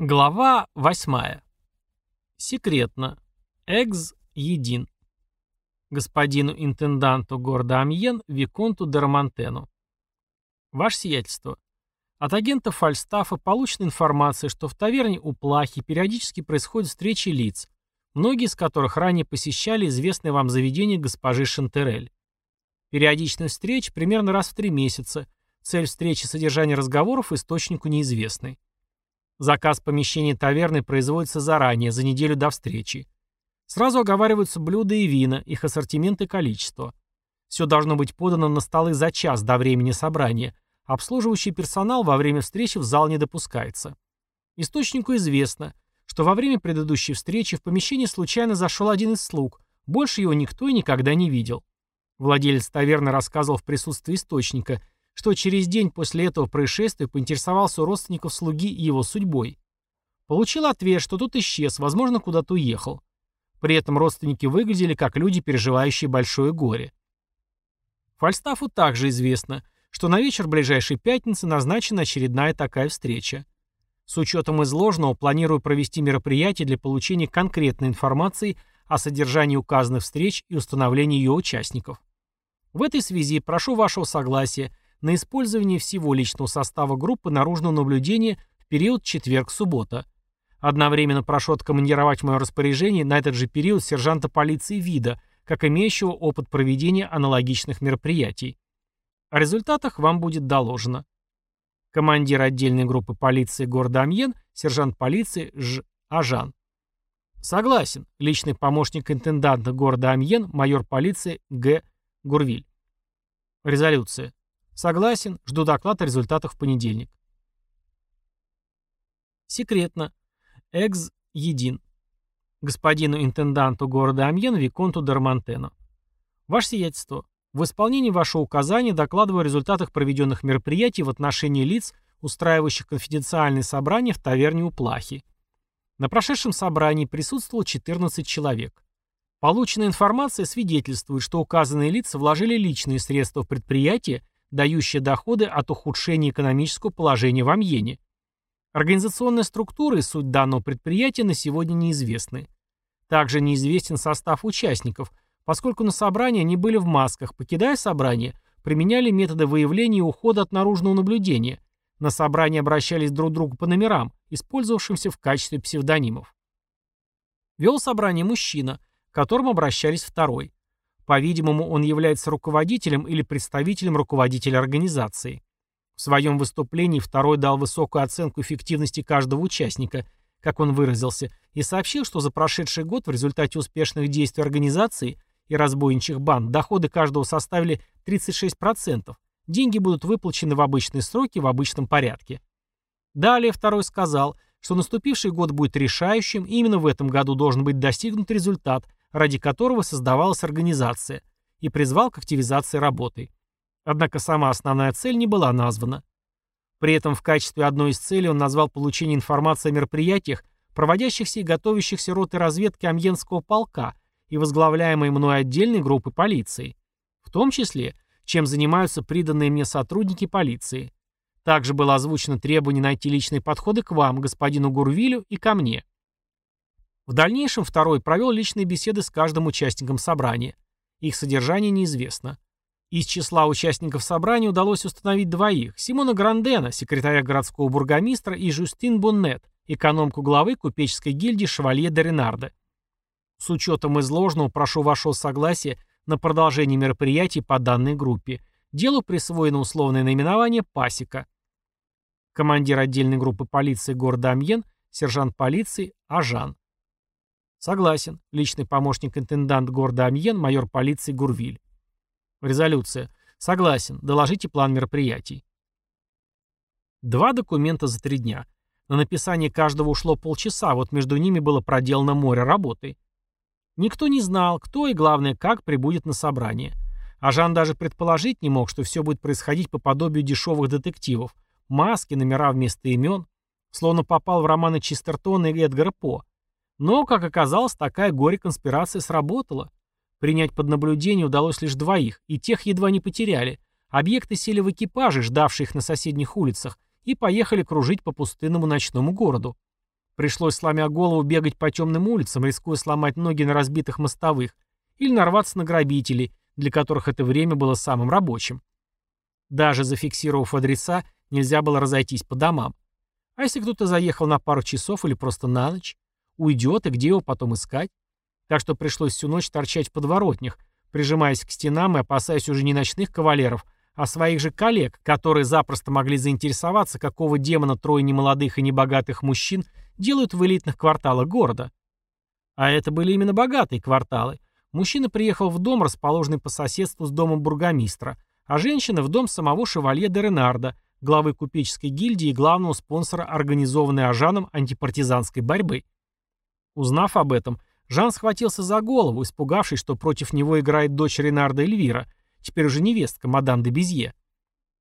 Глава 8. Секретно. Экс един. Господину интенданту города Амьен, Виконту Дарамантену. Ваше сиятельство. От агента Фальстафа получена информация, что в таверне у Плахи периодически происходят встречи лиц, многие из которых ранее посещали известное вам заведение госпожи Шантерель. Периодичность встреч примерно раз в три месяца. Цель встречи содержание разговоров источнику неизвестны. Заказ помещения таверны производится заранее, за неделю до встречи. Сразу оговариваются блюда и вина, их ассортимент и количество. Все должно быть подано на столы за час до времени собрания. Обслуживающий персонал во время встречи в зал не допускается. Источнику известно, что во время предыдущей встречи в помещение случайно зашел один из слуг, больше его никто и никогда не видел. Владелец таверны рассказывал в присутствии источника – что через день после этого происшествия поинтересовался у родственников слуги его судьбой. Получил ответ, что тот исчез, возможно, куда-то уехал. При этом родственники выглядели как люди, переживающие большое горе. Фальстафу также известно, что на вечер ближайшей пятницы назначена очередная такая встреча. С учетом изложенного планирую провести мероприятие для получения конкретной информации о содержании указанных встреч и установлении ее участников. В этой связи прошу вашего согласия на использование всего личного состава группы наружного наблюдения в период четверг-суббота. Одновременно прошу откомандировать в мое распоряжение на этот же период сержанта полиции вида, как имеющего опыт проведения аналогичных мероприятий. О результатах вам будет доложено. Командир отдельной группы полиции города Амьен, сержант полиции Ж. Ажан. Согласен. Личный помощник интенданта города Амьен, майор полиции Г. Гурвиль. Резолюция. Согласен, жду доклад о результатах в понедельник. Секретно. Экс един. Господину интенданту города Амьен Виконту Дармантену. Ваше сиятельство, в исполнении вашего указания докладываю о результатах проведенных мероприятий в отношении лиц, устраивающих конфиденциальные собрания в таверне у Плахи. На прошедшем собрании присутствовало 14 человек. Полученная информация свидетельствует, что указанные лица вложили личные средства в предприятие дающая доходы от ухудшения экономического положения в Амьене. Организационная структура и суть данного предприятия на сегодня неизвестны. Также неизвестен состав участников, поскольку на собрании они были в масках, покидая собрание, применяли методы выявления и ухода от наружного наблюдения. На собрании обращались друг к другу по номерам, использовавшимся в качестве псевдонимов. Вел собрание мужчина, к которому обращались второй. По-видимому, он является руководителем или представителем руководителя организации. В своем выступлении второй дал высокую оценку эффективности каждого участника, как он выразился, и сообщил, что за прошедший год в результате успешных действий организации и разбойничьих банд доходы каждого составили 36%. Деньги будут выплачены в обычные сроки в обычном порядке. Далее второй сказал, что наступивший год будет решающим, и именно в этом году должен быть достигнут результат – ради которого создавалась организация, и призвал к активизации работы. Однако сама основная цель не была названа. При этом в качестве одной из целей он назвал получение информации о мероприятиях, проводящихся и готовящихся роты разведки Амьенского полка и возглавляемой мной отдельной группы полиции. В том числе, чем занимаются приданные мне сотрудники полиции. Также было озвучено требование найти личные подходы к вам, господину Гурвилю, и ко мне. В дальнейшем второй провел личные беседы с каждым участником собрания. Их содержание неизвестно. Из числа участников собрания удалось установить двоих – Симона Грандена, секретаря городского бургомистра, и Жюстин Боннет, экономку главы купеческой гильдии Шевалье де Ренарде. С учетом изложенного прошу вашего согласия на продолжение мероприятий по данной группе. Делу присвоено условное наименование «Пасека». Командир отдельной группы полиции города Амьен, сержант полиции Ажан. Согласен. Личный помощник интендант города Амьен, майор полиции Гурвиль. Резолюция. Согласен. Доложите план мероприятий. Два документа за три дня. На написание каждого ушло полчаса, вот между ними было проделано море работы. Никто не знал, кто и, главное, как прибудет на собрание. А Жан даже предположить не мог, что все будет происходить по подобию дешевых детективов. Маски, номера вместо имен. Словно попал в романы Чистертона и Эдгара По. Но, как оказалось, такая горе-конспирация сработала. Принять под наблюдение удалось лишь двоих, и тех едва не потеряли. Объекты сели в экипажи, ждавшие их на соседних улицах, и поехали кружить по пустынному ночному городу. Пришлось, сломя голову, бегать по темным улицам, рискуя сломать ноги на разбитых мостовых, или нарваться на грабителей, для которых это время было самым рабочим. Даже зафиксировав адреса, нельзя было разойтись по домам. А если кто-то заехал на пару часов или просто на ночь? Уйдет, и где его потом искать? Так что пришлось всю ночь торчать в подворотнях, прижимаясь к стенам и опасаясь уже не ночных кавалеров, а своих же коллег, которые запросто могли заинтересоваться, какого демона трое немолодых и небогатых мужчин делают в элитных кварталах города. А это были именно богатые кварталы. Мужчина приехал в дом, расположенный по соседству с домом бургомистра, а женщина в дом самого шевалье де Ренарда, главы купеческой гильдии и главного спонсора организованной Ажаном антипартизанской борьбы. Узнав об этом, Жан схватился за голову, испугавшись, что против него играет дочь Ренарда Эльвира, теперь уже невестка, мадам де Безье.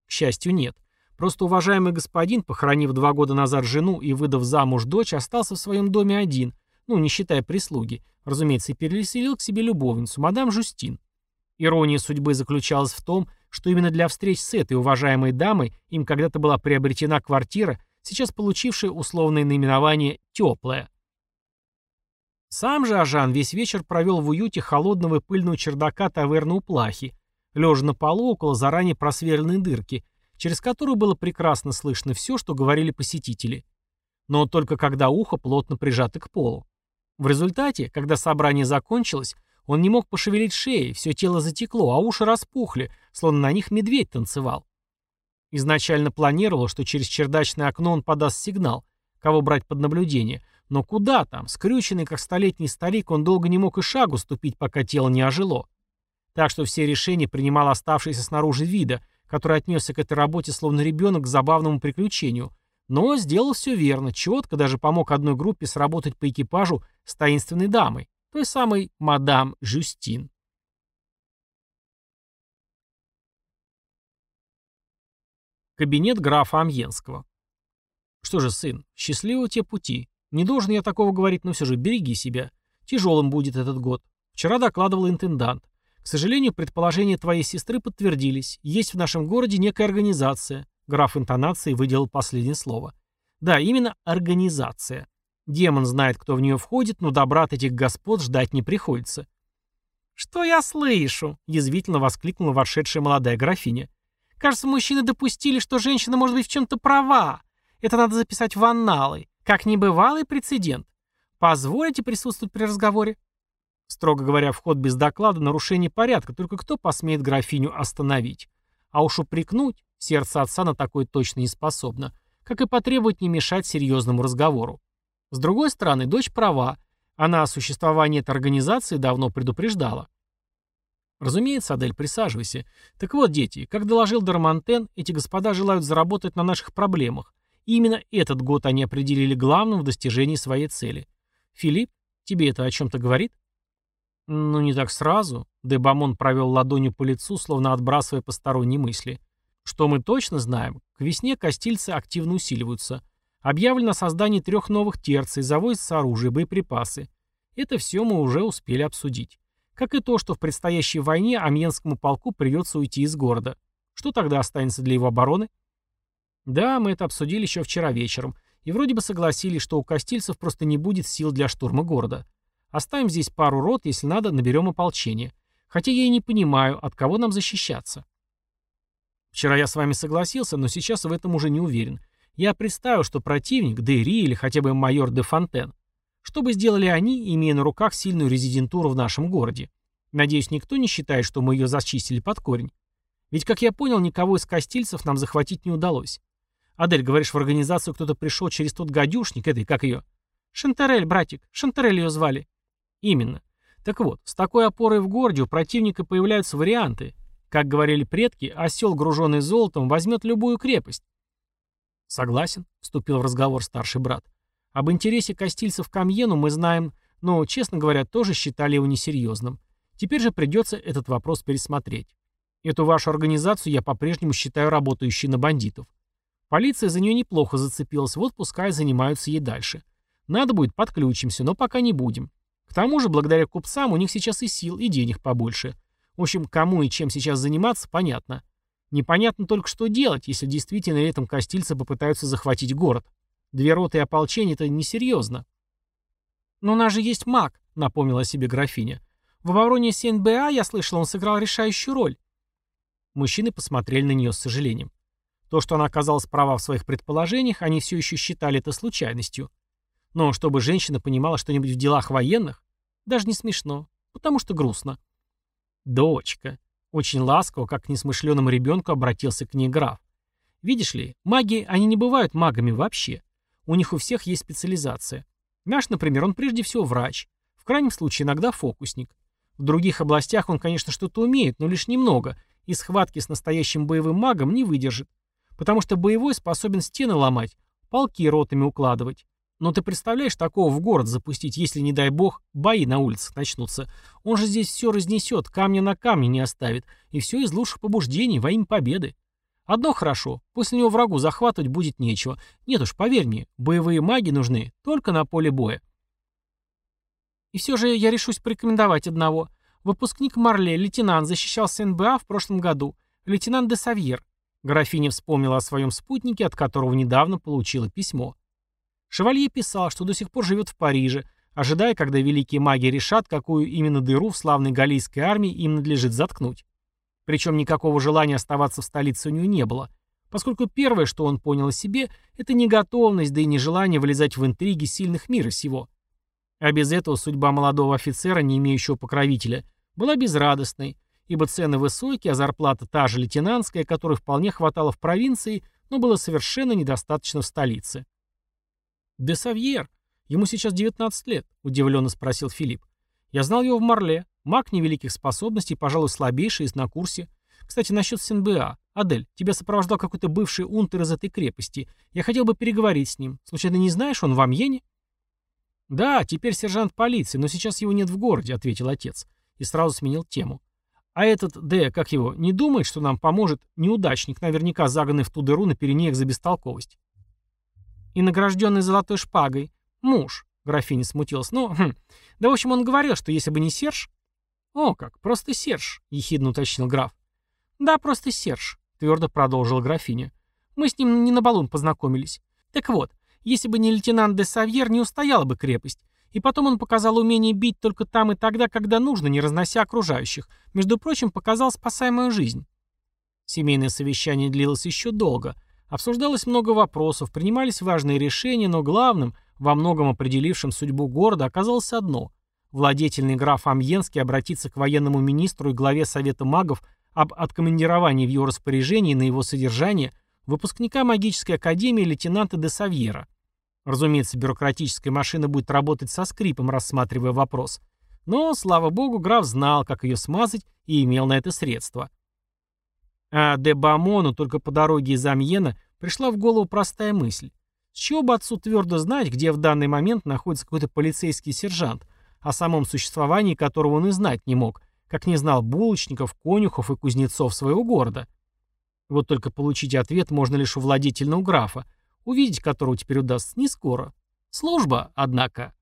К счастью, нет. Просто уважаемый господин, похоронив два года назад жену и выдав замуж дочь, остался в своем доме один, ну, не считая прислуги, разумеется, и переселил к себе любовницу, мадам Жустин. Ирония судьбы заключалась в том, что именно для встреч с этой уважаемой дамой им когда-то была приобретена квартира, сейчас получившая условное наименование «теплая». Сам же Ажан весь вечер провел в уюте холодного и пыльного чердака таверны у Плахи, лежа на полу около заранее просверленной дырки, через которую было прекрасно слышно все, что говорили посетители. Но только когда ухо плотно прижато к полу. В результате, когда собрание закончилось, он не мог пошевелить шеей, все тело затекло, а уши распухли, словно на них медведь танцевал. Изначально планировал, что через чердачное окно он подаст сигнал, кого брать под наблюдение. Но куда там? Скрюченный, как столетний старик, он долго не мог и шагу ступить, пока тело не ожило. Так что все решения принимал оставшийся снаружи вида, который отнесся к этой работе словно ребенок к забавному приключению. Но сделал все верно, четко, даже помог одной группе сработать по экипажу с таинственной дамой той самой мадам Жюстин. Кабинет графа Амьенского. Что же, сын, счастливого тебе пути. Не должен я такого говорить, но все же береги себя. Тяжелым будет этот год. Вчера докладывал интендант. К сожалению, предположения твоей сестры подтвердились. Есть в нашем городе некая организация. Граф интонацией выделил последнее слово. Да, именно организация. Демон знает, кто в нее входит, но добра от этих господ ждать не приходится. «Что я слышу?» — язвительно воскликнула вошедшая молодая графиня. «Кажется, мужчины допустили, что женщина может быть в чем-то права. Это надо записать в анналы, как небывалый прецедент. Позволите присутствовать при разговоре?» Строго говоря, вход без доклада — нарушение порядка, только кто посмеет графиню остановить? А уж упрекнуть сердце отца на такое точно не способно, как и потребовать не мешать серьезному разговору. С другой стороны, дочь права. Она о существовании этой организации давно предупреждала. Разумеется, Адель, присаживайся. Так вот, дети, как доложил Дармантен, эти господа желают заработать на наших проблемах. И именно этот год они определили главным в достижении своей цели. Филипп, тебе это о чем-то говорит? Ну, не так сразу. Дебамон провел ладонью по лицу, словно отбрасывая посторонние мысли. Что мы точно знаем, к весне костильцы активно усиливаются. Объявлено о создании трех новых терций, завозится оружие, боеприпасы. Это все мы уже успели обсудить. Как и то, что в предстоящей войне Амьенскому полку придется уйти из города. Что тогда останется для его обороны? Да, мы это обсудили еще вчера вечером. И вроде бы согласились, что у костильцев просто не будет сил для штурма города. Оставим здесь пару рот, если надо, наберем ополчение. Хотя я и не понимаю, от кого нам защищаться. Вчера я с вами согласился, но сейчас в этом уже не уверен. Я представил, что противник, Дейри или хотя бы майор де Фонтен. Что бы сделали они, имея на руках сильную резидентуру в нашем городе? Надеюсь, никто не считает, что мы ее зачистили под корень. Ведь, как я понял, никого из костильцев нам захватить не удалось. Адель, говоришь, в организацию кто-то пришел через тот гадюшник, этой, как ее? Шантерель, братик, Шантерель ее звали. Именно. Так вот, с такой опорой в городе у противника появляются варианты. Как говорили предки, осел, груженный золотом, возьмет любую крепость. «Согласен», — вступил в разговор старший брат. «Об интересе костильцев к Амьену мы знаем, но, честно говоря, тоже считали его несерьезным. Теперь же придется этот вопрос пересмотреть. Эту вашу организацию я по-прежнему считаю работающей на бандитов. Полиция за нее неплохо зацепилась, вот пускай занимаются ей дальше. Надо будет, подключимся, но пока не будем. К тому же, благодаря купцам, у них сейчас и сил, и денег побольше. В общем, кому и чем сейчас заниматься, понятно. Непонятно только, что делать, если действительно летом костильцы попытаются захватить город. Две роты и ополчение — это несерьезно. «Но у нас же есть маг», — напомнила себе графиня. «В обороне СНБА, я слышал, он сыграл решающую роль». Мужчины посмотрели на нее с сожалением. То, что она оказалась права в своих предположениях, они все еще считали это случайностью. Но чтобы женщина понимала что-нибудь в делах военных, даже не смешно, потому что грустно. «Дочка», очень ласково, как к несмышленному ребенку обратился к ней граф. «Видишь ли, маги, они не бывают магами вообще. У них у всех есть специализация. Наш, например, он прежде всего врач. В крайнем случае иногда фокусник. В других областях он, конечно, что-то умеет, но лишь немного, и схватки с настоящим боевым магом не выдержит. Потому что боевой способен стены ломать, полки ротами укладывать. Но ты представляешь, такого в город запустить, если, не дай бог, бои на улицах начнутся. Он же здесь все разнесет, камня на камне не оставит. И все из лучших побуждений во имя победы. Одно хорошо, после него врагу захватывать будет нечего. Нет уж, поверь мне, боевые маги нужны только на поле боя. И все же я решусь порекомендовать одного. Выпускник Марле, лейтенант, защищался НБА в прошлом году. Лейтенант де Савьер. Графиня вспомнила о своем спутнике, от которого недавно получила письмо. Шевалье писал, что до сих пор живет в Париже, ожидая, когда великие маги решат, какую именно дыру в славной галлийской армии им надлежит заткнуть. Причем никакого желания оставаться в столице у него не было, поскольку первое, что он понял о себе, это не готовность, да и не желание вылезать в интриги сильных мира сего. А без этого судьба молодого офицера, не имеющего покровителя, была безрадостной, ибо цены высокие, а зарплата та же лейтенантская, которой вполне хватало в провинции, но было совершенно недостаточно в столице. «Де Савьер. Ему сейчас 19 лет», — удивленно спросил Филипп. «Я знал его в Марле. Маг невеликих способностей, пожалуй, слабейший из на курсе. Кстати, насчет СНБА. Адель, тебя сопровождал какой-то бывший унтер из этой крепости. Я хотел бы переговорить с ним. Случайно не знаешь, он в Амьене?» «Да, теперь сержант полиции, но сейчас его нет в городе», — ответил отец. И сразу сменил тему. «А этот, Д, как его, не думает, что нам поможет неудачник, наверняка заганный в ту дыру на перенеях за бестолковость?» и награжденный золотой шпагой. Муж. Графиня смутилась. Ну, хм. Да, в общем, он говорил, что если бы не Серж... О, как, просто Серж, ехидно уточнил граф. Да, просто Серж, твердо продолжила графиня. Мы с ним не на балун познакомились. Так вот, если бы не лейтенант де Савьер, не устояла бы крепость. И потом он показал умение бить только там и тогда, когда нужно, не разнося окружающих. Между прочим, показал спасаемую жизнь. Семейное совещание длилось еще долго — Обсуждалось много вопросов, принимались важные решения, но главным, во многом определившим судьбу города, оказалось одно. Владетельный граф Амьенский обратится к военному министру и главе Совета магов об откомандировании в его распоряжении на его содержание выпускника магической академии лейтенанта де Савьера. Разумеется, бюрократическая машина будет работать со скрипом, рассматривая вопрос. Но, слава богу, граф знал, как ее смазать и имел на это средства. А де Бамону только по дороге из Амьена пришла в голову простая мысль. С чего бы отцу твердо знать, где в данный момент находится какой-то полицейский сержант, о самом существовании которого он и знать не мог, как не знал булочников, конюхов и кузнецов своего города. Вот только получить ответ можно лишь у владетельного графа, увидеть которого теперь удастся не скоро. Служба, однако,